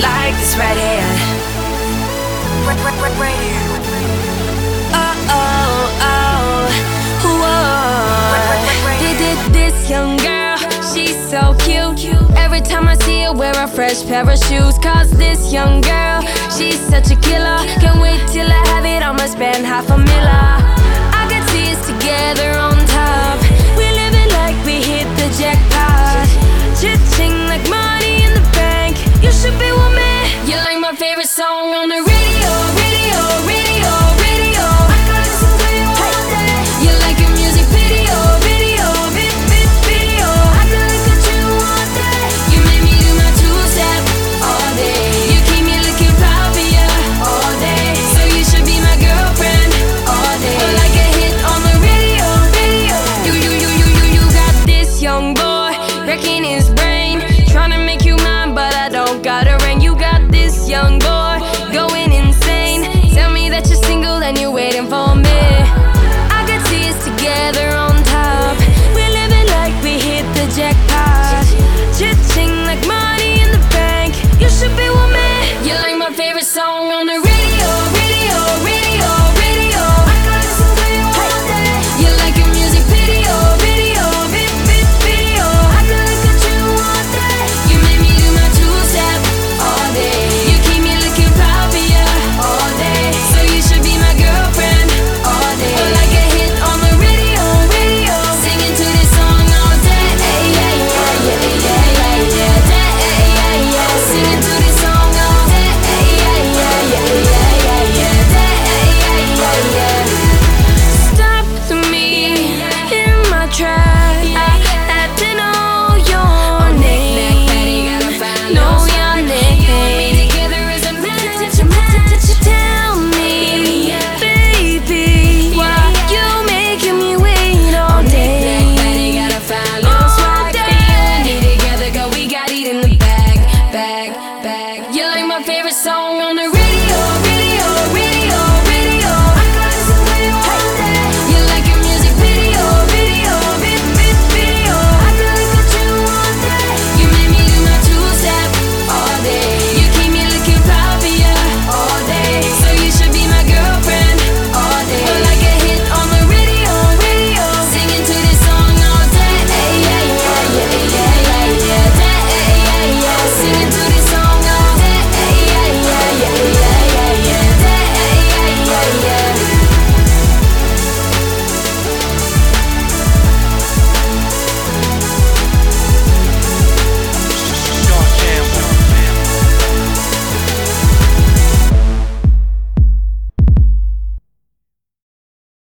like this right here. Oh, oh, oh, whoa. Did this young girl, she's so cute. Every time I see her wear a fresh pair of shoes. Cause this young girl, she's such a killer. trying to make you back, back. You're like my favorite song on the radio.